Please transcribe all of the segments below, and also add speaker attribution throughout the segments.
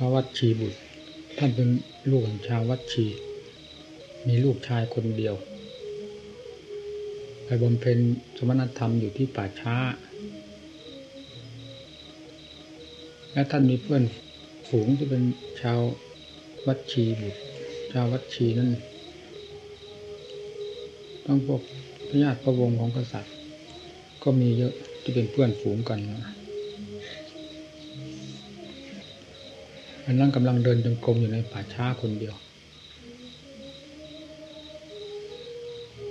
Speaker 1: พระวัดชีบุตร ท่านเป็นลูกของชาววัดชี มีลูกชายคนเดียว ไปบำเพ็ญสมณธรรมอยู่ที่ป่าช้า และท่านมีเพื่อนฝูงที่เป็นชาววัดชีบุตร ชาววัดชีนั่นต้องพวกพญาติพระวงศ์ของกษัตริย์ ก็มีเยอะที่เป็นเพื่อนฝูงกันนะ อันนั้นกำลังเดินจงกรมอยู่ในป่าช้าคนเดียว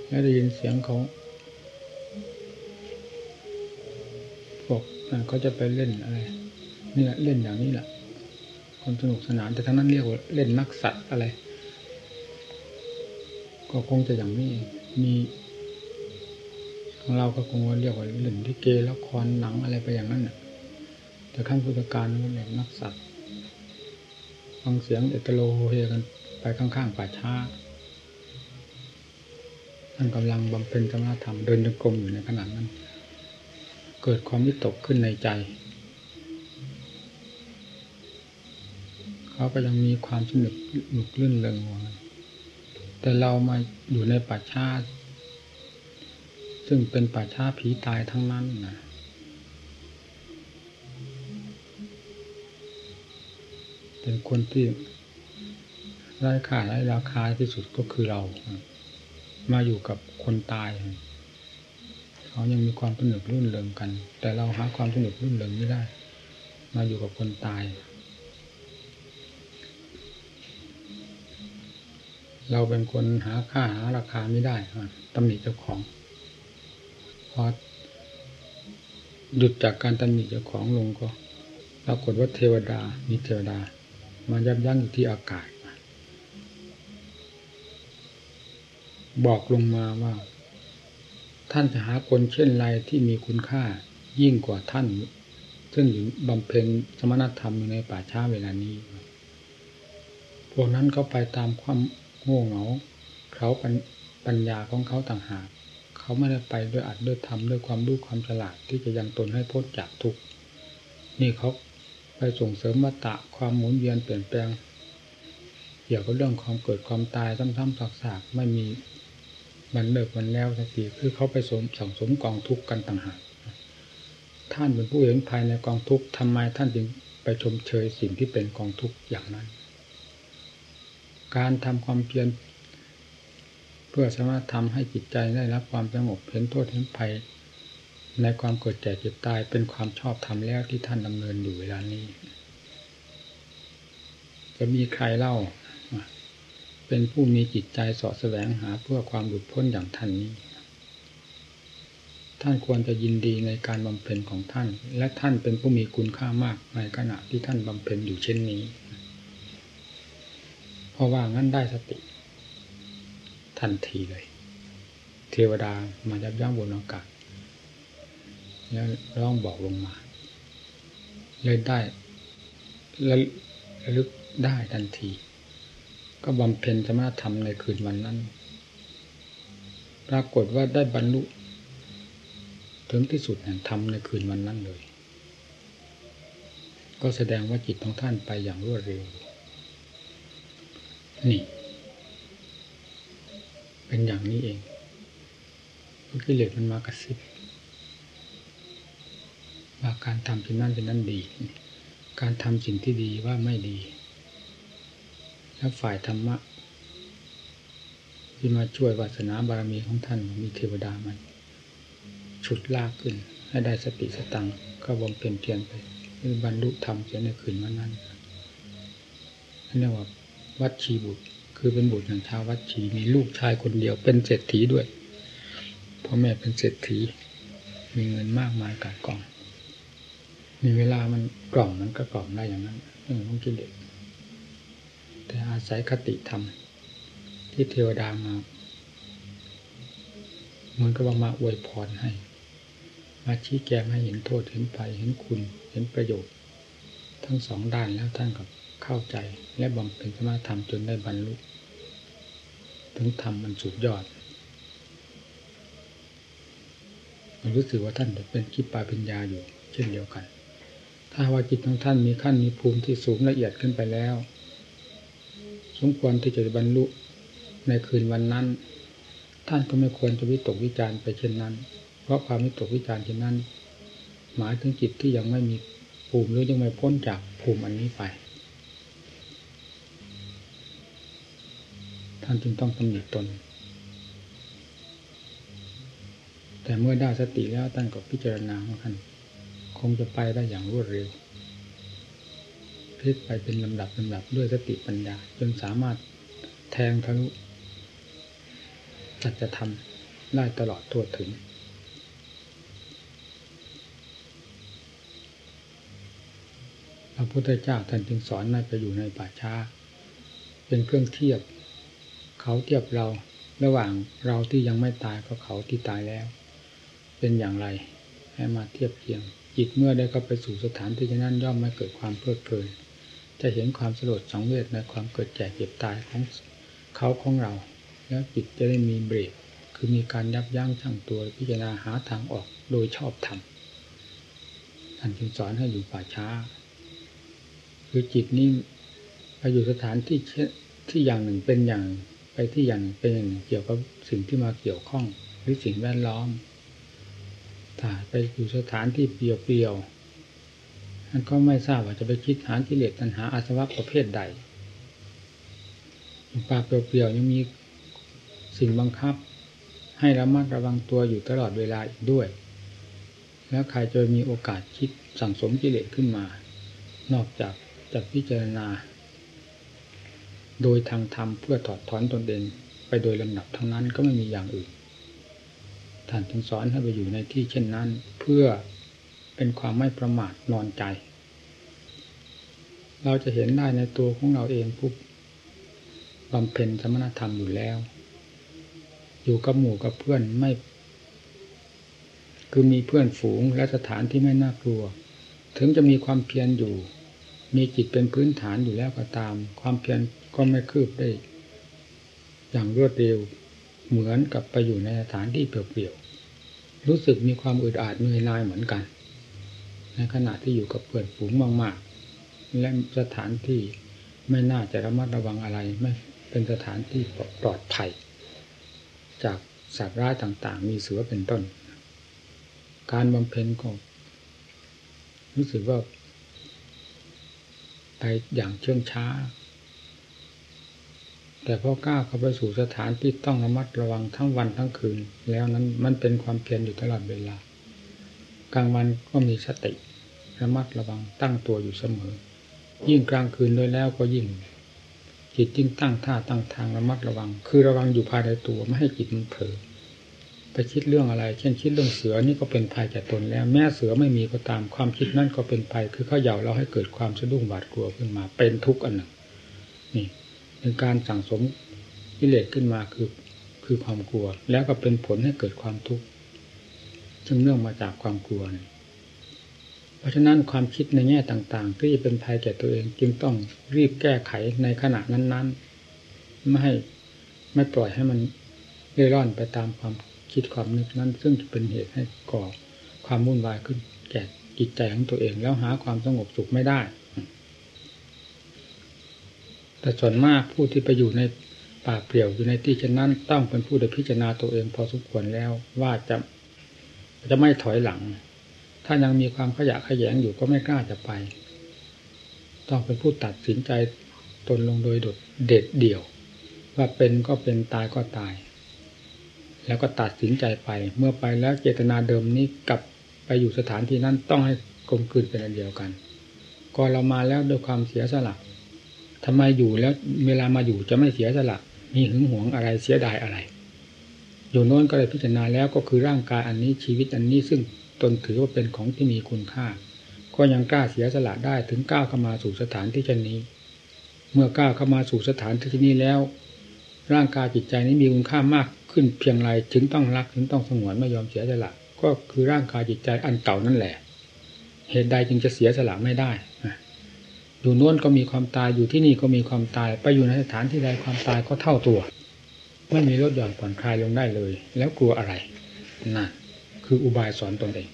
Speaker 1: แล้วได้ยินเสียงเขาพวกเขาจะไปเล่นอะไรนี่แหละเล่นอย่างนี้แหละคนสนุกสนานแต่ทั้งนั้นเรียกว่าเล่นนักสัตว์อะไร ก็คงจะอย่างนี้มีของเราก็คงว่าเรียกว่าเล่นที่เกละครหนังอะไรไปอย่างนั้นน่ะแต่ขั้นพุทธการนั้นเล่นนักสัตว์ ฟังเสียงเอตโลโฮเฮกันไปข้างๆป่าช้าท่านกำลังบำเพ็ญธรรมธรรมเดินจงกรมอยู่ในขณะนั้น เกิดความวิตกขึ้นในใจเขาก็ยังมีความสนุกหนุกลื่นเริงว่าแต่เรามาอยู่ในป่าช้าซึ่งเป็นป่าช้าผีตายทั้งนั้นนะ เป็นคนที่ไร้ค่าไร้ราคาที่สุดก็คือเรา มาอยู่กับคนตาย เขายังมีความสนุกรื่นเริงกัน แต่เราหาความสนุกรื่นเริงไม่ได้ มาอยู่กับคนตาย เราเป็นคนหาค่าหาราคาไม่ได้ตำหนิเจ้าของพอหยุดจากการตำหนิเจ้าของลงก็ปรากฏว่าเทวดามีเทวดา มายับยั้งอยู่ที่อากาศ บอกลงมาว่า ท่านจะหาคนเช่นไรที่มีคุณค่ายิ่งกว่าท่าน ซึ่งอยู่บำเพ็ญสมณธรรมอยู่ในป่าช้าเวลานี้ พวกนั้นเขาไปตามความโง่เงาเขาปัญญาของเขาต่างหาก เขาไม่ได้ไปด้วยอัดด้วยธรรมด้วยความรู้ความฉลาดที่จะยังตนให้พ้นจากทุกข์นี่เขา ไปส่งเสริมวัตตะความหมุนเวียนเปลี่ยนแปลง เกี่ยวกับเรื่องความเกิดความตายซ้ำๆซากๆไม่มีมันเลิกมันแล้วสักทีคือเขาไปสมสังสมกองทุกข์กันต่างหากท่านเป็นผู้เห็นภายในกองทุกข์ทำไมท่านจึงไปชมเชยสิ่งที่เป็นกองทุกข์อย่างนั้น การทำความเพียรเพื่อสามารถทำให้จิตใจได้รับความสงบเห็นโทษเห็นภัย ในความเกิดแก่เจ็บตายเป็นความชอบธรรมแล้วที่ท่านดำเนินอยู่เวลานี้ จะมีใครเล่า เป็นผู้มีจิตใจสอดแสวงหาเพื่อความหลุดพ้นอย่างท่านนี้ ท่านควรจะยินดีในการบำเพ็ญของท่าน และท่านเป็นผู้มีคุณค่ามากในขณะที่ท่านบำเพ็ญอยู่เช่นนี้ เพราะว่างั้นได้สติ ทันทีเลย เทวดามายับยั้งบนอากาศ แล้วร้องบอกลงมา เลยได้ระลึกได้ทันที ก็บำเพ็ญสมณธรรมในคืนวันนั้น ปรากฏว่าได้บรรลุ ถึงที่สุดแห่งธรรมในคืนวันนั้นเลย ก็แสดงว่าจิตของท่านไปอย่างรวดเร็ว นี่ เป็นอย่างนี้เองเพราะกิเลสมันมากระซิบ ว่าการทำสิ่งนั้นเป็นนั้นดี การทำสิ่งที่ดีว่าไม่ดี แล้วฝ่ายธรรมะที่มาช่วยวาสนาบารมีของท่านมีเทวดามันฉุดลากขึ้น ให้ได้สติสตังก็บำเพ็ญเพียรไปบรรลุธรรมเสียในคืนวันนั้นนั่นเรียกว่าวัดชีบุตร คือเป็นบุตรของชาววัดชีมีลูกชายคนเดียวเป็นเศรษฐีด้วยพ่อแม่เป็นเศรษฐีมีเงินมากมายกายกอง มีเวลามันกล่อมมันก็กล่อมได้อย่างนั้นเรื่องของกิเลสแต่อาศัยคติธรรม ที่เทวดามามันก็มาอวยพรให้ มาชี้แจงให้เห็นโทษเห็นภัยเห็นคุณเห็นประโยชน์ ทั้งสองด้านแล้วท่านกับเข้าใจและบำเพ็ญสมาธรรมจนได้บรรลุถึงธรรมมันสุดยอดมันรู้สึกว่าท่านเป็นคิดปาปัญญาอยู่เช่นเดียวกัน ถ้าว่าจิตของท่านมีขั้นมีภูมิที่สูงละเอียดขึ้นไปแล้ว สมควรที่จะบรรลุในคืนวันนั้น ท่านก็ไม่ควรจะวิตกวิจารไปเช่นนั้น เพราะความวิตกวิจารเช่นนั้น หมายถึงจิตที่ยังไม่มีภูมิหรือยังไม่พ้นจากภูมิอันนี้ไป ท่านจึงต้องตำหนิตน แต่เมื่อได้สติแล้วท่านก็พิจารณาของท่าน คงจะไปได้อย่างรวดเร็วพลิกไปเป็นลำดับลำดับด้วยสติปัญญา จนสามารถแทงทะลุจัจะทำได้ตลอดทั่วถึง พระพุทธเจ้าท่านจึงสอนให้ไปอยู่ในป่าช้า เป็นเครื่องเทียบ เขาเทียบเราระหว่างเราที่ยังไม่ตายกับเขาที่ตายแล้ว เป็นอย่างไรให้มาเทียบเคียง จิตเมื่อได้เข้าไปสู่สถานที่นั้นย่อมไม่เกิดความเพลิดเพลิน จะเห็นความสลดสังเวชในความเกิดแก่เจ็บตายของเขาของเรา แล้วจิตจะได้มีเบรกคือมีการยับยั้งชั่งตัวพิจารณาหาทางออกโดยชอบธรรมท่านจึงสอนให้อยู่ป่าช้า คือจิตนี้ไปอยู่สถานที่ที่อย่างหนึ่งเป็นอย่างไปที่อย่างหนึ่งเป็นอย่างเกี่ยวกับสิ่งที่มาเกี่ยวข้องหรือสิ่งแวดล้อม ถ้าไปอยู่สถานที่เปลี่ยวๆมันก็ไม่ทราบว่าจะไปคิดหากิเลสตัณหาอาสวะประเภทใดป่าเปลี่ยวๆยังมีสิ่งบังคับ ให้ระมัดระวังตัวอยู่ตลอดเวลาอีกด้วย แล้วใครจะมีโอกาสคิดสั่งสมกิเลสขึ้นมา นอกจากจะพิจารณา โดยทางธรรมเพื่อถอดถอนตนเองไปโดยลำดับทั้งนั้นก็ไม่มีอย่างอื่น ท่านจึงสอนให้ไปอยู่ในที่เช่นนั้น เพื่อเป็นความไม่ประมาทนอนใจ เราจะเห็นได้ในตัวของเราเองผู้บำเพ็ญสมณธรรมอยู่แล้ว อยู่กับหมู่กับเพื่อนไม่ คือมีเพื่อนฝูงและสถานที่ไม่น่ากลัว ถึงจะมีความเพียรอยู่ มีจิตเป็นพื้นฐานอยู่แล้วก็ตาม ความเพียรก็ไม่คืบได้ อย่างรวดเร็ว เหมือนกับไปอยู่ในสถานที่เปลี่ยวๆ รู้สึกมีความอึดอัดเหนื่อยล้าเหมือนกัน ในขณะที่อยู่กับเพื่อนฝูงมากๆ และสถานที่ไม่น่าจะระมัดระวังอะไร ไม่เป็นสถานที่ปลอดภัย จากสัตว์ร้ายต่างๆ มีเสือเป็นต้น การบำเพ็ญก็รู้สึกว่าไปอย่างเชื่องช้า แต่พอก้าวเข้าไปสู่สถานที่ต้องระมัดระวังทั้งวันทั้งคืน แล้วนั้นมันเป็นความเพียรอยู่ตลอดเวลา กลางวันก็มีสติระมัดระวังตั้งตัวอยู่เสมอ ยิ่งกลางคืนด้วยแล้วก็ยิ่งจิตยิ่งตั้งท่าตั้งทางระมัดระวัง คือระวังอยู่ภายในตัวไม่ให้จิตมันเผลอไปคิดเรื่องอะไร เช่นคิดเรื่องเสือนี่ก็เป็นภัยแก่ตนแล้ว แม้เสือไม่มีก็ตามความคิดนั่นก็เป็นภัยคือเขาเหย่าเราให้เกิดความสะดุ้งหวาดกลัวขึ้นมา เป็นทุกข์อันหนึ่งนี่ เป็นการสั่งสมกิเลสขึ้นมาคือคือความกลัว แล้วก็เป็นผลให้เกิดความทุกข์ซึ่งเนื่องมาจากความกลัวนี่เพราะฉะนั้นความคิดในแง่ต่างๆ ที่จะเป็นภัยแก่ตัวเองจึงต้องรีบแก้ไขในขณะนั้น ๆ ไม่ให้ไม่ปล่อยให้มันเร่ร่อนไปตามความคิดความนึกนั้น ซึ่งจะเป็นเหตุให้ก่อความวุ่นวายขึ้น แก่จิตใจของตัวเอง แล้วหาความสงบสุขไม่ได้ แต่ส่วนมากผู้ที่ไปอยู่ในป่าเปลี่ยวอยู่ในที่เช่นนั้นต้องเป็นผู้ได้พิจารณาตัวเองพอสมควรแล้วว่าจะจะไม่ถอยหลัง ถ้ายังมีความขยะขยงอยู่ก็ไม่กล้าจะไป ต้องเป็นผู้ตัดสินใจตนลงโดยดดเด็ดเดี่ยว ว่าเป็นก็เป็นตายก็ตาย แล้วก็ตัดสินใจไป เมื่อไปแล้วเจตนาเดิมนี้กลับไปอยู่สถานที่นั้นต้องให้กลมกลืนเป็นอันเดียวกันก่อนเรามาแล้วด้วยความเสียสละ ทำไมอยู่แล้วเวลามาอยู่จะไม่เสียสละมีหึงหวงอะไรเสียดายอะไร อยู่โน้นก็เลยพิจารณาแล้วก็คือร่างกายอันนี้ชีวิตอันนี้ซึ่งตนถือว่าเป็นของที่มีคุณค่า ก็ยังกล้าเสียสละได้ถึงก้าวเข้ามาสู่สถานที่เช่นนี้ เมื่อก้าวเข้ามาสู่สถานที่นี้แล้ว ร่างกายจิตใจนี้มีคุณค่ามากขึ้นเพียงไรถึงต้องรักถึงต้องสงวนไม่ยอมเสียสละก็คือร่างกายจิตใจอันเก่านั่นแหละ เหตุใดจึงจะเสียสละไม่ได้ อยู่โน้นก็มีความตายอยู่ที่นี่ก็มีความตาย ไปอยู่ในสถานที่ใดความตายก็เท่าตัว ไม่มีลดหย่อนผ่อนคลายลงได้เลย แล้วกลัวอะไรนั่นคืออุบายสอนตนเอง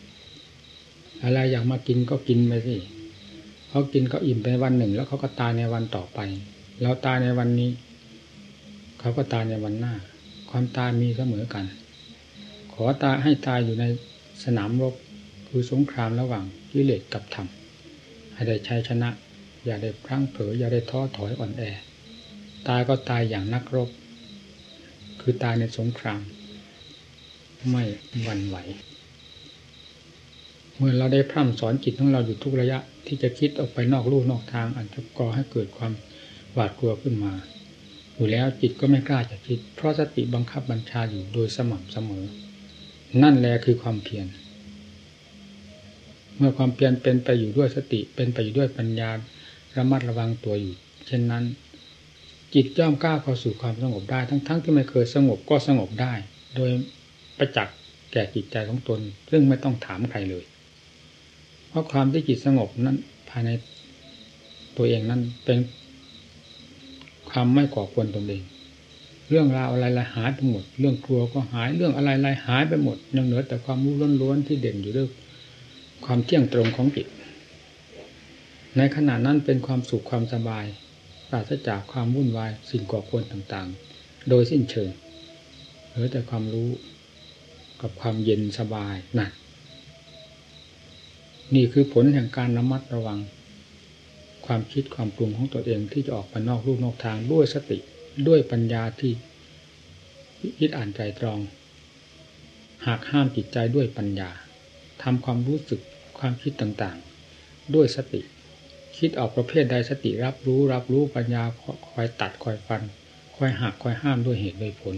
Speaker 1: อะไรอยากมากินก็กินไปสิเขากินเขาอิ่มไปวันหนึ่ง แล้วเขาก็ตายในวันต่อไปเราตายในวันนี้ เขาก็ตายในวันหน้า ความตายมีเสมอกัน ขอตายให้ตายอยู่ในสนามรบคือสงครามระหว่างกิเลสกับธรรมให้ได้ชัยชนะ อย่าได้พลั้งเผลออย่าได้ท้อถอยอ่อนแอ ตายก็ตายอย่างนักรบ คือตายในสงคราม ไม่หวั่นไหว เมื่อเราได้พร่ำสอนจิตของเราอยู่ทุกระยะที่จะคิดออกไปนอกลู่นอกทางอันจะก่อให้เกิดความหวาดกลัวขึ้นมา อยู่แล้วจิตก็ไม่กล้าจะคิด เพราะสติบังคับบัญชาอยู่โดยสม่ำเสมอ นั่นแหละคือความเพียรเมื่อความเพียรเป็นไปอยู่ด้วยสติเป็นไปอยู่ด้วยปัญญา ระมัดระวังตัวอยู่ เช่นนั้น จิตย่อมก้าวเข้าสู่ความสงบได้ ทั้งๆทที่ไม่เคยสงบก็สงบได้ โดยประจักษ์แก่จิตใจของตน ซึ่งไม่ต้องถามใครเลย เพราะความที่จิตสงบนั้นภายในตัวเองนั้นเป็นความไม่ก่อควรตนเอง เรื่องราวอะไรๆหายไปหมด เรื่องกลัวก็หายเรื่องอะไรๆหายไปหมด ยังเหลือแต่ความรู้ล้วนๆที่เด่นอยู่ด้วยความเที่ยงตรงของจิต ในขณะนั้นเป็นความสุขความสบาย ปราศจากความวุ่นวายสิ่งก่อควรต่างๆ โดยสิ้นเชิงเหลือแต่ความรู้กับความเย็นสบายนั่นนี่คือผลแห่งการระมัดระวัง ความคิดความปรุงของตัวเองที่จะออกไปนอกรูปนอกทางด้วยสติด้วยปัญญาที่คิดอ่านใจตรอง หากห้ามจิตใจด้วยปัญญาทำความรู้สึกความคิดต่างๆ ด้วยสติ คิดออกประเภทใดสติรับรู้รับรู้ปัญญาคอยตัดคอยฟันคอยหักคอยห้ามด้วยเหตุโดยผล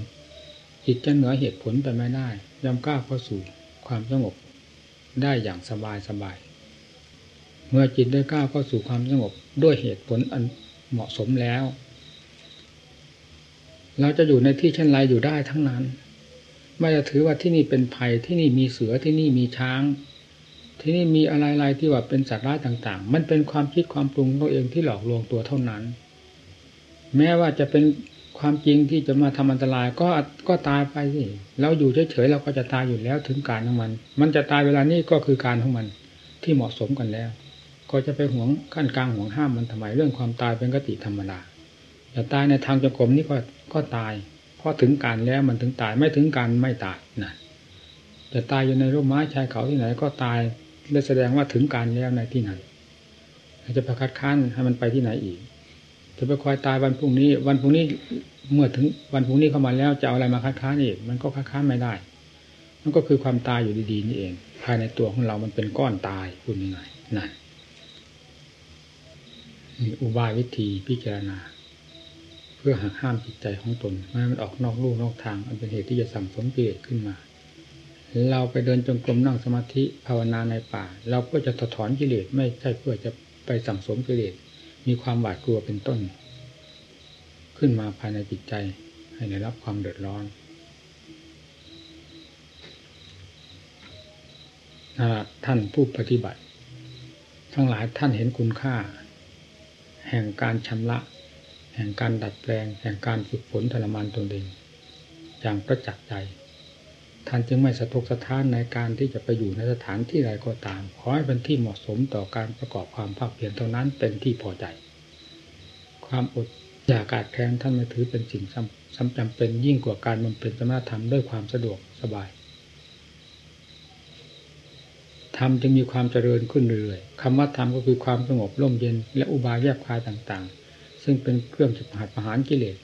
Speaker 1: จิตจะเหนือเหตุผลไปไม่ได้ย่อมก้าวเข้าสู่ความสงบได้อย่างสบายสบาย เมื่อจิตได้ก้าวเข้าสู่ความสงบด้วยเหตุผลอันเหมาะสมแล้ว เราจะอยู่ในที่เช่นไรอยู่ได้ทั้งนั้น ไม่จะถือว่าที่นี่เป็นภัยที่นี่มีเสือที่นี่มีช้าง ที่นี่มีอะไรๆที่ว่าเป็นสัตว์ร้ายต่าง ๆ มันเป็นความคิดความปรุงตัวเองที่หลอกลวงตัวเท่านั้น แม้ว่าจะเป็นความจริงที่จะมาทำอันตรายก็ก็ตายไปสิเราอยู่เฉยๆเราก็จะตายอยู่แล้วถึงการของมัน มันจะตายเวลานี้ก็คือการของมันที่เหมาะสมกันแล้ว ก็จะไปห่วงขั้นกลางห่วงห้ามมันทำไมเรื่องความตายเป็นกติธรรมดาจะตายในทางจงกรมนี่ก็ก็ตายเพราะถึงการแล้วมันถึงตายไม่ถึงการไม่ตายนะจะตายอยู่ในร่มไม้ชายเขาที่ไหนก็ตาย ได้แสดงว่าถึงการแล้วในที่นั้นจะไปคัดค้านให้มันไปที่ไหนอีก จะไปคอยตายวันพรุ่งนี้ วันพรุ่งนี้เมื่อถึงวันพรุ่งนี้เข้ามาแล้วจะเอาอะไรมาคัดค้านอีก มันก็คัดค้านไม่ได้ มันก็คือความตายอยู่ดีๆนี่เอง ภายในตัวของเรามันเป็นก้อนตายพูดยังไงนั่นมีอุบายวิธีพิจารณา เพื่อหักห้ามจิตใจของตนไม่ให้มันออกนอกลู่นอกทาง อันเป็นเหตุที่จะสั่งสมกิเลสขึ้นมา เราไปเดินจงกรมนั่งสมาธิภาวนาในป่า เราเพื่อจะถอนกิเลสไม่ใช่เพื่อจะไปสั่งสมกิเลสมีความหวาดกลัวเป็นต้น ขึ้นมาภายในจิตใจให้ได้รับความเดือดร้อนท่านผู้ปฏิบัติ ทั้งหลายท่านเห็นคุณค่า แห่งการชำระ แห่งการดัดแปลง แห่งการฝึกฝนทรมานตนเองอย่างประจักษ์ใจ ท่านจึงไม่สะทกสะท้านในการที่จะไปอยู่ในสถานที่ใดก็ตาม ขอให้เป็นที่เหมาะสมต่อการประกอบความภาคเพียรเท่านั้นเป็นที่พอใจ ความอดอยากาดแคลนท่านไม่ถือเป็นสิ่งสำจำเป็นยิ่งกว่าการบำเพ็ญสมณธรรมด้วยความสะดวกสบายธรรมจึงมีความเจริญขึ้นเรื่อยๆคำว่าธรรมก็คือความสงบร่มเย็น และอุบายแยบคายต่างๆ ซึ่งเป็นเครื่องจิตหัดประหารกิเลส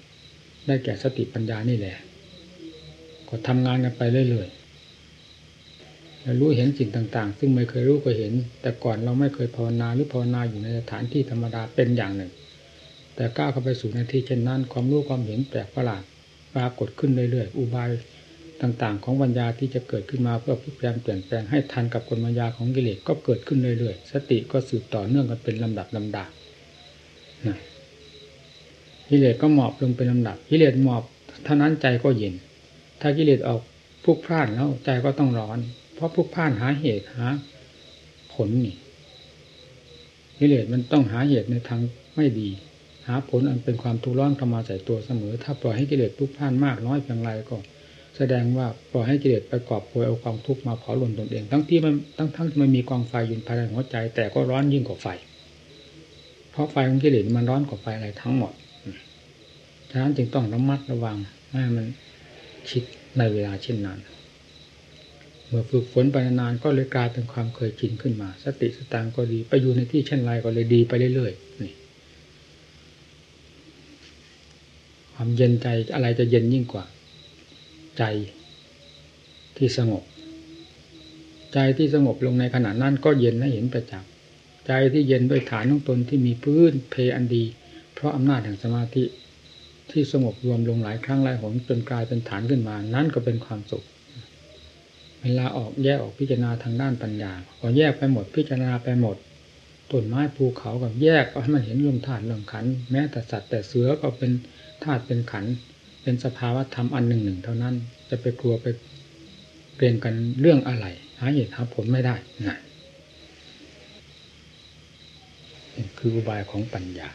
Speaker 1: ได้แก่สติปัญญานี่แหละ ก็ทำงานกันไปเรื่อยๆรู้เห็นสิ่งต่าง ๆ ซึ่งไม่เคยรู้ก็เห็น แต่ก่อนเราไม่เคยภาวนาหรือภาวนาอยู่ในสถานที่ธรรมดาเป็นอย่างหนึ่ง แต่ก้าวเข้าไปสู่ในที่เช่นนั้น ความรู้ความเห็นแปลกประหลาดปรากฏขึ้นเรื่อยๆอุบายต่างๆ ของปัญญาที่จะเกิดขึ้นมาเพื่อพลิกแปลงเปลี่ยนแปลงให้ทันกับกลมายาของกิเลสก็เกิดขึ้นเรื่อยๆสติก็สืบต่อเนื่องกันเป็นลำดับลำดับนะกิเลสก็หมอบลงเป็นลำดับกิเลสหมอบเท่านั้นใจก็เย็น ถ้ากิเลสออกพุกพลาดแล้วใจก็ต้องร้อน เพราะพุกพลาดหาเหตุหาผลนี่กิเลสมันต้องหาเหตุในทางไม่ดี หาผลอันเป็นความทุกข์ร้อนเข้ามาใส่ตัวเสมอ ถ้าปล่อยให้กิเลสพุกพลาดมากน้อยเพียงไรก็แสดงว่าปล่อยให้กิเลสไปกอบโวยเอาความทุกข์มาเผาหล่นตนเอง ทั้งที่มันทั้งทั้งมันมีกองไฟอยู่ภายในหัวใจ แต่ก็ร้อนยิ่งกว่าไฟ เพราะไฟของกิเลสมันร้อนกว่าไฟอะไรทั้งหมด ฉะนั้นจึงต้องระมัดระวังให้มัน ชิดในเวลาเช่นนั้น เมื่อฝึกฝนไปนานๆก็เลยกลายเป็นความเคยชินขึ้นมา สติสตางก็ดีไปอยู่ในที่เช่นไรก็เลยดีไปเรื่อยๆนี่ความเย็นใจอะไรจะเย็นยิ่งกว่า ใจที่สงบ ใจที่สงบลงในขณะนั้นก็เย็นให้เห็นประจักษ์ใจที่เย็นด้วยฐานของตนที่มีพื้นเพอันดี เพราะอำนาจแห่งสมาธิ ที่สงบรวมลงหลายครั้งหลายหนจนกลายเป็นฐานขึ้นมา นั่นก็เป็นความสุข เวลาออกแยกออกพิจารณาทางด้านปัญญาพอแยกไปหมดพิจารณาไปหมดต้นไม้ภูเขากับแยกให้มันเห็นเรื่องธาตุเรื่องขัน แม้แต่สัตว์แต่เสือก็เป็นธาตุเป็นขัน เป็นสภาวะธรรมอันหนึ่งหนึ่งเท่านั้น จะไปกลัวไปเกรงกันเรื่องอะไร หาเหตุหาผลไม่ได้นะคืออุบายของปัญญา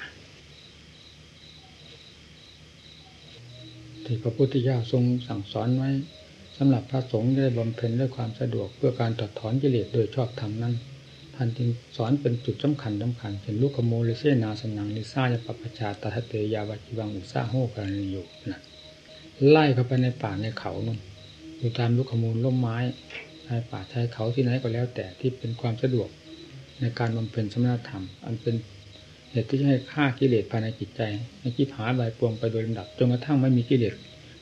Speaker 1: ที่พระพุทธเจ้าทรงสั่งสอนไว้สำหรับพระสงฆ์ได้บำเพ็ญด้วยความสะดวกเพื่อการตัดถอนกิเลสโดยชอบธรรมนั้นท่านจึงสอนเป็นจุดสำคัญสาคัญเป็นลูกขโมลเซนาสนังลิซายาปปชาตาทเตยาวจิวังอุซาโฮกันอยู่นะไล่เข้าไปในป่าในเขานั่นอยู่ตามลูกขมูลล้มไม้ชายป่าชายเขาที่ไหนก็แล้วแต่ที่เป็นความสะดวกในการบำเพ็ญสมณธรรม อันเป็น เหตุที่จะให้ฆ่ากิเลสภายในจิตใจให้คิดหาใบปวงไปโดยลำดับจนกระทั่งไม่มีกิเลส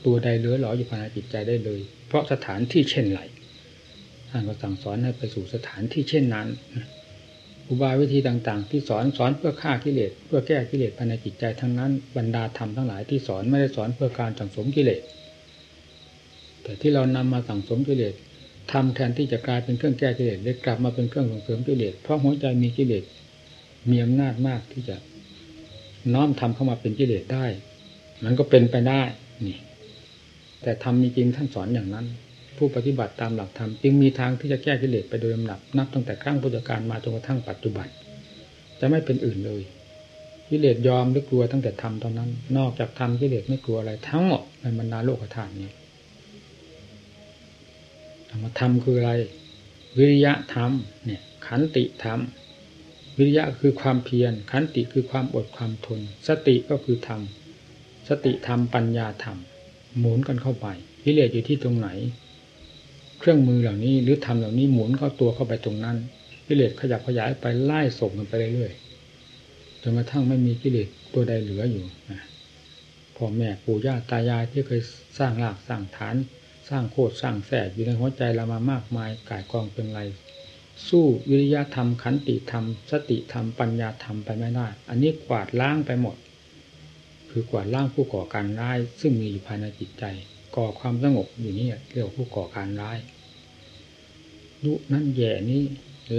Speaker 1: ตัวใดเลื้อหลออยู่ภายในจิตใจได้เลย เพราะสถานที่เช่นไรท่านก็สั่งสอนให้ไปสู่สถานที่เช่นนั้นอุบายวิธีต่าง ๆ ที่สอนสอนเพื่อฆ่ากิเลสเพื่อแก้กิเลสภายในจิตใจทั้งนั้นบรรดาธรรมทั้งหลายที่สอนไม่ได้สอนเพื่อการสังสมกิเลสแต่ที่เรานำมาสั่งสมกิเลสทำแทนที่จะกลายเป็นเครื่องแก้กิเลสเลยกลับมาเป็นเครื่องส่งเสริมกิเลสเพราะหัวใจมีกิเลส มีอำนาจมากที่จะน้อมทำเข้ามาเป็นกิเลสได้ มันก็เป็นไปได้นี่ แต่ทำมีจริงท่านสอนอย่างนั้น ผู้ปฏิบัติตามหลักธรรมจึงมีทางที่จะแก้กิเลสไปโดยลำดับนับตั้งแต่ครั้งพุทธกาลมาจนกระทั่งปัจจุบัน จะไม่เป็นอื่นเลยกิเลสยอมหรือกลัวตั้งแต่ทำตอนนั้น นอกจากทำกิเลสไม่กลัวอะไรทั้งหมดในบรรดาโลกธาตุนี้รมธรรมคืออะไร วิริยะธรรมเนี่ยขันติธรรม วิริยะคือความเพียรขันติคือความอดความทน สติก็คือธรรมสติธรรมปัญญาธรรมหมุนกันเข้าไปวิเลสอยู่ที่ตรงไหน เครื่องมือเหล่านี้หรือธรรมเหล่านี้หมุนเข้าตัวเข้าไปตรงนั้นกิเลสขยับขยายไปไล่ส่งกันไปเรื่อยๆจนกระทั่งไม่มีกิเลสตัวใดเหลืออยู่พ่อแม่ปู่ย่าตายายที่เคยสร้างรากสร้างฐาน สร้างโคตรสร้างแฝดอยู่ในหัวใจเรามามากมายกายกองเป็นไร สู้วิริยะธรรมขันติธรรม สติธรรม ปัญญาธรรมไปไม่ได้ อันนี้กวาดล้างไปหมด คือกวาดล้างผู้ก่อการร้าย ซึ่งมีอยู่ภายในจิตใจ ก่อความสงบอยู่นี่เรียกผู้ก่อการร้ายยุนั่นแย่นี้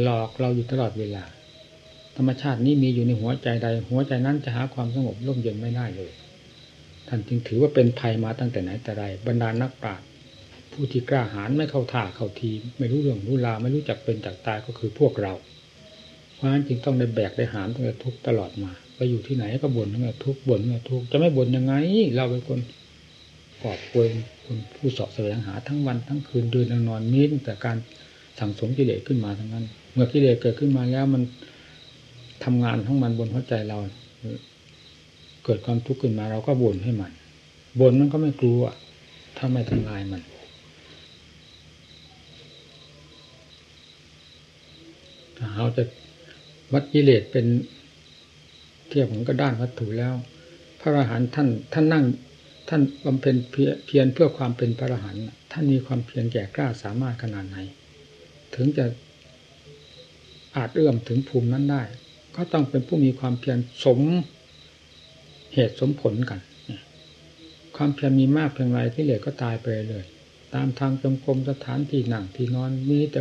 Speaker 1: หลอกเราอยู่ตลอดเวลา ธรรมชาตินี้มีอยู่ในหัวใจใด หัวใจนั้นจะหาความสงบร่มเย็นไม่ได้เลย ท่านจึงถือว่าเป็นภัยมาตั้งแต่ไหนแต่ไรบรรดานักปราชญ์ ผู้ที่กล้าหาญไม่เข้าท่าเข้าทีไม่รู้เรื่องรู้ราวไม่รู้จักเป็นจักตายก็คือพวกเรา เพราะฉะนั้นจึงต้องได้แบกได้หามตั้งแต่ทุกตลอดมาไปอยู่ที่ไหนก็บ่นตั้งแต่ทุกบ่นตั้งแต่ทุกจะไม่บ่นยังไง เราเป็นคนกอบกวยคนผู้สอบแสวงหาทั้งวันทั้งคืนเดินนอนมีแต่การสั่งสมกิเลสขึ้นมาทั้งนั้น เมื่อกิเลสเกิดขึ้นมาแล้วมันทำงานทั้งมันบนหัวใจเราเกิดความทุกข์ขึ้นมาเราก็บ่นให้มันบ่นมันก็ไม่กลัวถ้าไม่ทำลายมัน เราจะวัดกิเลสเป็นเทียบของก็ด้านวัตถุแล้ว พระอรหันต์ท่านท่านนั่งท่านบำเพ็ญเพียรเพื่อความเป็นพระอรหันต์ท่านมีความเพียรแก่กล้าสามารถขนาดไหน ถึงจะอาจเอื้อมถึงภูมินั้นได้ ก็ต้องเป็นผู้มีความเพียรสมเหตุสมผลกัน ความเพียรมีมากเพียงไรที่เหลือก็ตายไปเลย ตามทางจงกรมสถานที่หนังที่นอนมีแต่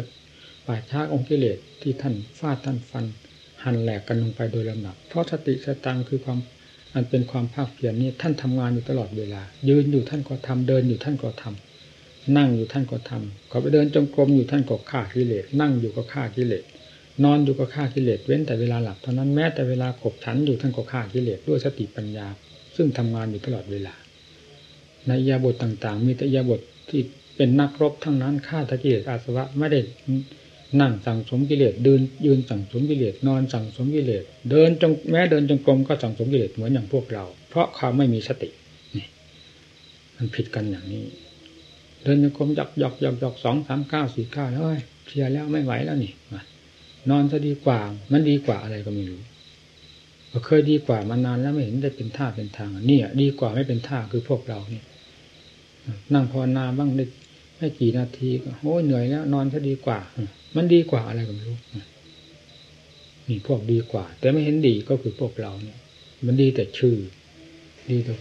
Speaker 1: ป่าช้าองค์กิเลสที่ท่านฟาดท่านฟัน หันแหลกกันลงไปโดยลำดับ เพราะสติสตังคือความอันเป็นความภาคเพียรนี้ท่านทำงานอยู่ตลอดเวลา ยืนอยู่ท่านก็ทำเดินอยู่ท่านก็ทำนั่งอยู่ท่านก็ทำเขาไปเดินจงกรมอยู่ท่านก็ฆ่ากิเลสนั่งอยู่ก็ฆ่ากิเลสนอนอยู่ก็ฆ่ากิเลสเว้นแต่เวลาหลับเท่านั้นแม้แต่เวลาขบฉันอยู่ท่านก็ฆ่ากิเลสด้วยสติปัญญา ซึ่งทำงานอยู่ตลอดเวลา ในยาบทต่างๆ มีแต่ยาบทที่เป็นนักรบทั้งนั้นฆ่าตะกิเลสอาสวะไม่ได้ นั่งสั่งสมกิเลสเดินยืนสั่งสมกิเลสนอนสั่งสมกิเลสเดินจงแม้เดินจงกรมก็สั่งสมกิเลสเหมือนอย่างพวกเรา เพราะเขาไม่มีสตินี่มันผิดกันอย่างนี้ เดินจงกรมหยอกหยอกหยอกหยอกสองสามเก้าสี่เก้าแล้วเพียแล้วไม่ไหวแล้วนี่นอนจะดีกว่า มันดีกว่าอะไรก็ไม่รู้เคยดีกว่ามานานแล้วไม่เห็นได้เป็นท่าเป็นทางนี่ดีกว่าไม่เป็นท่าคือพวกเราเนี่ยนั่งภาวนาบ้างได้ ไม่กี่นาทีก็โอ้เหนื่อยแล้ว นอนจะดีกว่า มันดีกว่าอะไรก็ไม่รู้นี่พวกดีกว่า แต่ไม่เห็นดีก็คือพวกเราเนี่ย มันดีแต่ชื่อ ดีแต่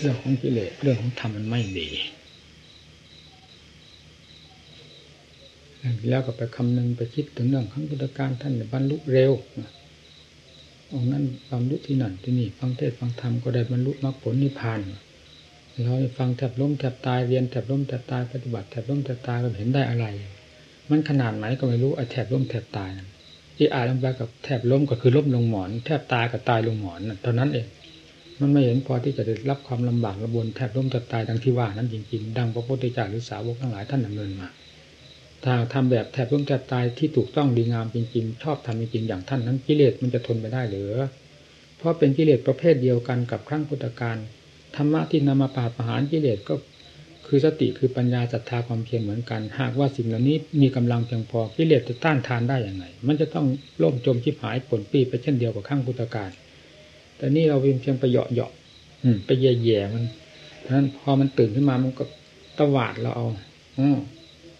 Speaker 1: เรื่องของกิเลสเรื่องของธรรมมันไม่ดีแล้วก็ไปคำนึงไปคิดถึงเรื่องขั้งพุทธการท่านบรรลุเร็วองนั้นบรรลุที่นั่นที่นี่ฟังเทศฟังธรรมก็ได้บรรลุมรรคผลนิพพาน เราฟังแทบล้มแทบตายเรียนแทบล้มแทบตายปฏิบัติแทบล้มแทบตายก็เห็นได้อะไร มันขนาดไหนก็ไม่รู้ไอ้แทบล้มแทบตายที่อ่านลงไปกับแทบล้มก็คือล้มลงหมอน แทบตายกับตายลงหมอนเท่านั้นเองมันไม่เห็นพอที่จะได้รับความลำบากระบนแทบล้มแทบตายดังที่ว่านั้นจริงๆดังพระพุทธเจ้าหรือสาวกทั้งหลายท่านดำเนินมาถ้าทำแบบแทบล้มแทบตายที่ถูกต้องดีงามจริงๆ ชอบทำจริงๆอย่างท่านนั้นกิเลสมันจะทนไปได้หรือเพราะเป็นกิเลสประเภทเดียวกันกับครั้งพุทธการ ธรรมะที่นำมาปราบประหารกิเลสก็คือสติคือปัญญาศรัทธาความเพียรเหมือนกัน หากว่าสิ่งเหล่านี้มีกำลังเพียงพอกิเลสจะต้านทานได้อย่างไรมันจะต้องล่มจมชิบหายผลปีไปเช่นเดียวกับข้างพุทธการแต่นี่เราเพียงไปเหาะเหาะไปแย่แย่มันเพราะนั้นพอมันตื่นขึ้นมามันก็ตวาดเราเอาอ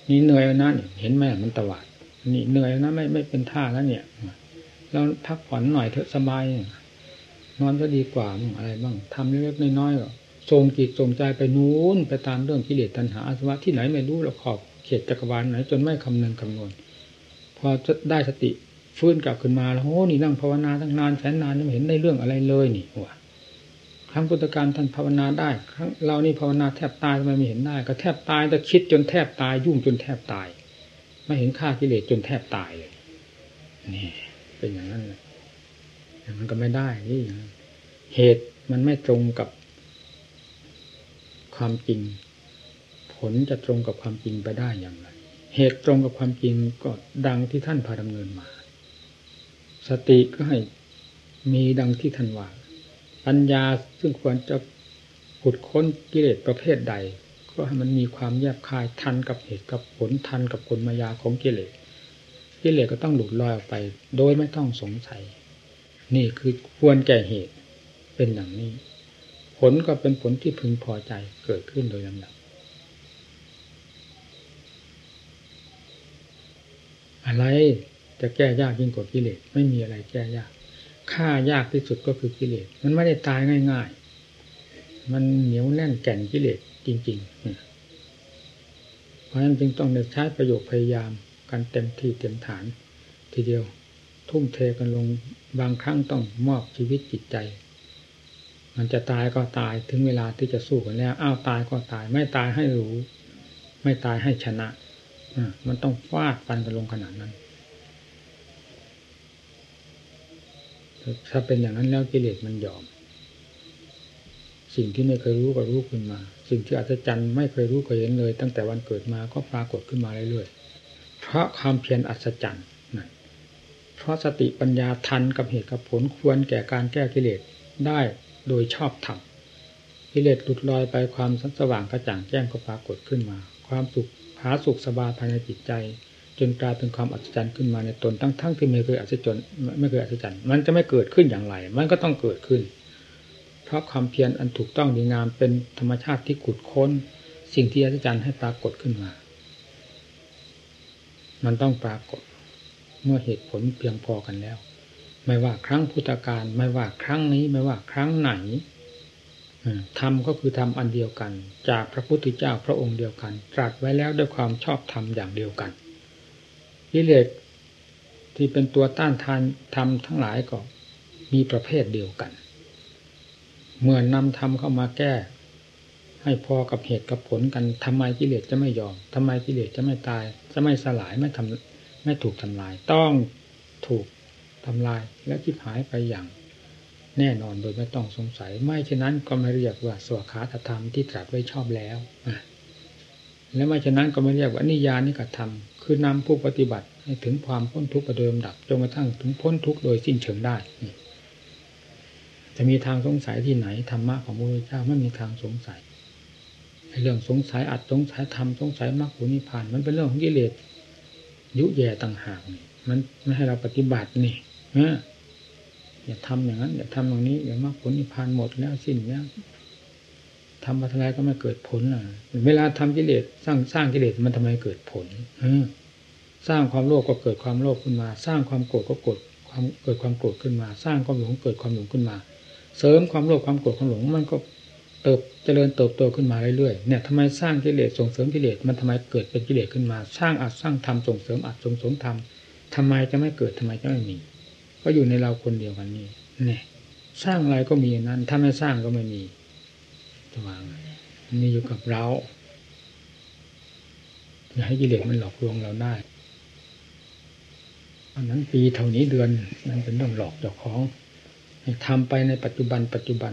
Speaker 1: นี่เหนื่อยนะเนี่ยเห็นไหมมันตวาด นี่เหนื่อยนะไม่ไม่เป็นท่าแล้วเนี่ย เราพักผ่อนหน่อยเถอะสบาย นอนก็ดีกว่าบ้งอะไรบ้างทำเล็กๆน้อยๆก็ส่งจิตส่งใจไปนู้นไปตามเรื่องกิเลสตัณหาอาสวะที่ไหนไม่รู้เราขอบเขตจักรวาลไหนจนไม่คำนึงคำนวณพอจะได้สติฟื้นกลับขึ้นมาแล้วโอ้นี่นั่งภาวนาตั้งนานแสนนานไม่เห็นได้เรื่องอะไรเลยนี่ว่ะครั้งพุทธการท่านภาวนาได้ครั้งเรานี่ภาวนาแทบตายทำไมไม่เห็นได้ ก็แทบตายแต่คิดจนแทบตาย ยุ่งจนแทบตาย ไม่เห็นค่ากิเลสจนแทบตายเลยนี่เป็นอย่างนั้นเลย มันก็ไม่ได้นี่เหตุมันไม่ตรงกับความจริง ผลจะตรงกับความจริงไปได้อย่างไร เหตุตรงกับความจริงก็ดังที่ท่านพาดำเนินมา สติก็ให้มีดังที่ท่านว่าปัญญาซึ่งควรจะขุดค้นกิเลสประเภทใด ก็ให้มันมีความแยบคายทันกับเหตุกับผลทันกับผลมายาของกิเลสกิเลสก็ต้องหลุดลอยออกไป โดยไม่ต้องสงสัย นี่คือควรแก่เหตุเป็นอย่างนี้ ผลก็เป็นผลที่พึงพอใจเกิดขึ้นโดยลำดับอะไรจะแก้ยากยิ่งกว่ากิเลสไม่มีอะไรแก้ยากฆ่ายากที่สุดก็คือกิเลสมันไม่ได้ตายง่ายๆ มันเหนียวแน่นแก่นกิเลสจริงๆเพราะฉะนั้นจึงต้องใช้ประโยชน์พยายามกันเต็มที่เต็มฐานทีเดียว ทุ่มเทกันลงบางครั้งต้องมอบชีวิตจิตใจ มันจะตายก็ตายถึงเวลาที่จะสู้กันแล้วอ้าวตายก็ตาย ไม่ตายให้รู้ ไม่ตายให้ชนะมันต้องฟาดฟันกันลงขนาดนั้นถ้าเป็นอย่างนั้นแล้วกิเลสมันยอม สิ่งที่ไม่เคยรู้ก็รู้ขึ้นมา สิ่งที่อัศจรรย์ไม่เคยรู้เคยเห็นเลย ตั้งแต่วันเกิดมาก็ปรากฏขึ้นมาเรื่อยๆเพราะความเพียรอัศจรรย์นั่น เพราะสติปัญญาทันกับเหตุกับผลควรแก่การแก้กิเลสได้โดยชอบธรรมกิเลสหลุดลอยไปความสว่างกระจ่างแจ้งก็ปรากฏขึ้นมา ความสุขผาสุขสบายภายในจิตใจ จนกลายเป็นความอัศจรรย์ขึ้นมาในตนทั้งทั้งที่ไม่เคยอัศจรรย์ไม่เคยอัศจรรย์มันจะไม่เกิดขึ้นอย่างไร มันก็ต้องเกิดขึ้น เพราะความเพียรอันถูกต้องดีงามเป็นธรรมชาติที่ขุดค้น สิ่งที่อัศจรรย์ให้ปรากฏขึ้นมา มันต้องปรากฏ เมื่อเหตุผลเพียงพอกันแล้ว ไม่ว่าครั้งพุทธกาลไม่ว่าครั้งนี้ไม่ว่าครั้งไหนธรรมก็คือธรรมอันเดียวกัน จากพระพุทธเจ้าพระองค์เดียวกัน ตรัสไว้แล้วด้วยความชอบธรรมอย่างเดียวกันกิเลสที่เป็นตัวต้านทานธรรมทั้งหลายก็มีประเภทเดียวกัน เมื่อนำธรรมเข้ามาแก้ ให้พอกับเหตุกับผลกันทำไมกิเลสจะไม่ยอมทำไมกิเลสจะไม่ตาย จะไม่สลายไม่ทำ ไม่ถูกทำลาย ต้องถูกทำลายและคิดหายไปอย่างแน่นอนโดยไม่ต้องสงสัย ไม่เช่นนั้นก็ไม่เรียกว่าสวขาธรรมที่ตรัสไว้ชอบแล้วแล้วไม่ฉะนั้นก็ไม่เรียกว่านิยานิกธรรม คือนำผู้ปฏิบัติให้ถึงความพ้นทุกข์ประเดิมดับจนกระทั่งถึงพ้นทุกข์โดยสิ้นเชิงได้ จะมีทางสงสัยที่ไหนธรรมะของพระพุทธเจ้าไม่มีทางสงสัยเรื่องสงสัยอัดสงสัยทำสงสัยมรรคผลนิพพานมันเป็นเรื่องของกิเลส ยุแย่ต่างหากนี่มันไม่ให้เราปฏิบัตินี่อย่าทำอย่างนั้น อย่าทำอย่างนี้อย่ามรรคผลนิพพานหมดแล้วสิ้นแล้วทำมาทลายก็ไม่เกิดผลอะ เวลาทำกิเลสสร้างสร้างกิเลสมันทำไมเกิดผลอสร้างความโลภก็เกิดความโลภขึ้นมา สร้างความโกรธก็โกรธความเกิดความโกรธขึ้นมา สร้างความหลงเกิดความหลงขึ้นมา เสริมความโลภความโกรธความหลงมันก็ เติบเจริญเติบโตขึ้นมาเรื่อยๆเนี่ยทำไมสร้างกิเลสส่งเสริมกิเลสมันทำไมเกิดเป็นกิเลสขึ้นมา สร้างอัดสร้างทำส่งเสริมอัดส่งเสริมทำทำไมจะไม่เกิดทำไมจะไม่มี ก็อยู่ในเราคนเดียวกันนี่เนี่ยสร้างอะไรก็มีนั้น ถ้าไม่สร้างก็ไม่มีจะวางมีอยู่กับเราอย่าให้กิเลสมันหลอกลวงเราได้อันนั้นปีเท่านี้เดือนมันเป็นเรื่องหลอกเจ้าของทำไปในปัจจุบันปัจจุบัน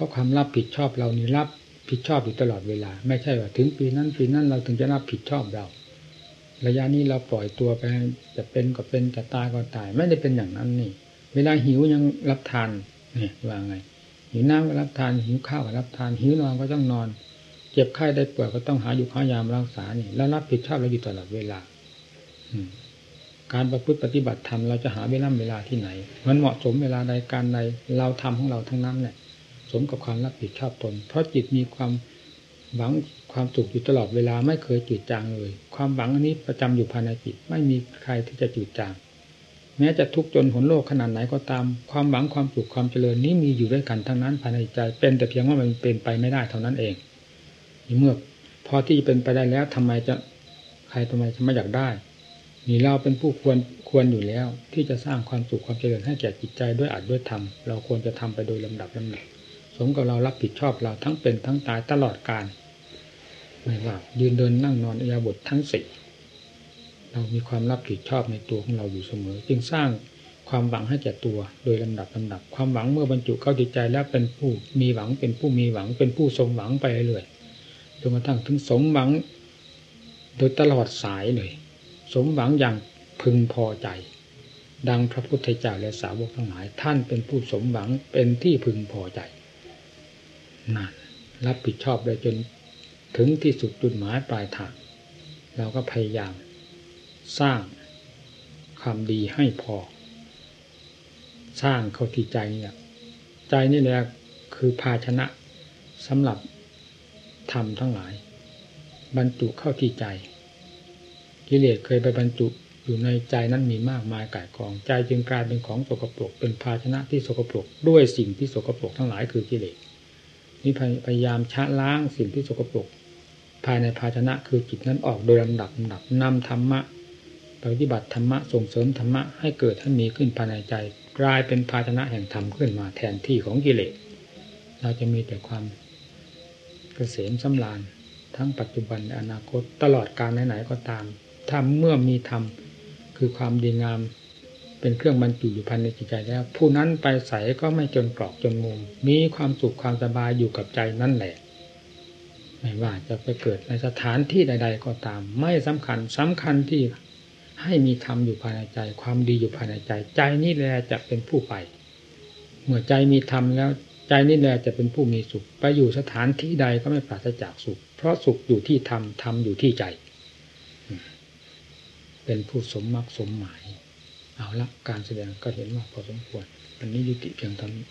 Speaker 1: ราะความรับผิดชอบเรานี่รับผิดชอบอยู่ตลอดเวลา ไม่ใช่ว่าถึงปีนั้นปีนั้นเราถึงจะรับผิดชอบเรา ระยะนี้เราปล่อยตัวไปจะเป็นก็เป็นจะตายก็ตาย ไม่ได้เป็นอย่างนั้นนี่ เวลาหิวยังรับทานนี่ว่าไงหิวน้ำก็รับทานหิวข้าวก็รับทานหิวนอนก็ต้องนอนเจ็บไข้ได้ป่วยก็ต้องหาอยู่ข้ายามรักษานี่แล้วรับผิดชอบเราอยู่ตลอดเวลาอืการประพฤติปฏิบัติธรรมเราจะหาเวลาเวลาที่ไหน มันเหมาะสมเวลาใดการใดเราทำของเราทั้งนั้นแหละ สมกับความรับผิดชอบตน เพราะจิตมีความหวังความสุขอยู่ตลอดเวลาไม่เคยจืดจางเลย ความหวังอันนี้ประจำอยู่ภายในจิตไม่มีใครที่จะจืดจาง แม้จะทุกข์จนหนโลกขนาดไหนก็ตาม ความหวังความสุขความเจริญนี้มีอยู่ด้วยกันทั้งนั้นภายในใจ เป็นแต่เพียงว่ามันเป็นไปไม่ได้เท่านั้นเองเมื่อพอที่จะเป็นไปได้แล้วทำไมจะใครทำไมจะไม่อยากได้นี่เราเป็นผู้ควรควรอยู่แล้ว ที่จะสร้างความสุขความเจริญให้แก่จิตใจด้วยอัดด้วยธรรมเราควรจะทำไปโดยลำดับลำดับ มกับเรารับผิดชอบเราทั้งเป็นทั้งตายตลอดการไม่ว่ายืนเดินนั่งนอนอายาบททั้งสี่เรามีความรับผิดชอบในตัวของเราอยู่เสมอ จึงสร้างความหวังให้แก่ตัว โดยลำดับลำดับ ความหวังเมื่อบรรจุเข้าจิตใจแล้วเป็นผู้มีหวังเป็นผู้มีหวังเป็นผู้สมหวังไปเรื่อยจนกระทั่งถึงสมหวัง โดยตลอดสายเลย สมหวังอย่างพึงพอใจ ดังพระพุทธเจ้าและสาวกทั้งหลายท่านเป็นผู้สมหวังเป็นที่พึงพอใจ นั่นรับผิดชอบได้จนถึงที่สุดจุดหมายปลายทางเราก็พยายาม สร้างความดีให้พอ สร้างเข้าที่ใจนี่แหละใจนี่แหละคือภาชนะสำหรับทำทั้งหลาย บรรจุเข้าที่ใจกิเลสเคยไปบรรจุอยู่ในใจนั้นมีมากมายก่ายกองใจจึงกลายเป็นของสกปรกเป็นภาชนะที่สกปรกด้วยสิ่งที่สกปรกทั้งหลายคือกิเลส นี่พยายามชะล้างสิ่งที่สกปรกภายในภาชนะคือจิตนั้นออกโดยลำดับลำดับนำธรรมะปฏิบัติธรรมะส่งเสริมธรรมะให้เกิดให้มีขึ้นภายในใจ กลายเป็นภาชนะแห่งธรรมขึ้นมาแทนที่ของกิเลสเราจะมีแต่ความเกษมสำราญทั้งปัจจุบันและอนาคตตลอดการไหนๆก็ตาม ถ้าเมื่อมีธรรมคือความดีงาม เป็นเครื่องบรรจุอยู่ภายในจิตใจแล้ว ผู้นั้นไปใส่ก็ไม่จนกรอกจนมุม มีความสุขความสบายอยู่กับใจนั่นแหละ ไม่ว่าจะไปเกิดในสถานที่ใด ๆ ก็ตาม ไม่สำคัญสำคัญที่ให้มีธรรมอยู่ภายในใจ ความดีอยู่ภายในใจ ใจนี่แหละจะเป็นผู้ไป เมื่อใจมีธรรมแล้วใจนี่แหละจะเป็นผู้มีสุข ไปอยู่สถานที่ใดก็ไม่ปราศจากสุข เพราะสุขอยู่ที่ธรรมธรรมอยู่ที่ใจ เป็นผู้สมมักสมหมาย เอาละการแสดงก็เห็นว่าพอสมควรวันนี้ยุติเพียงเท่านี้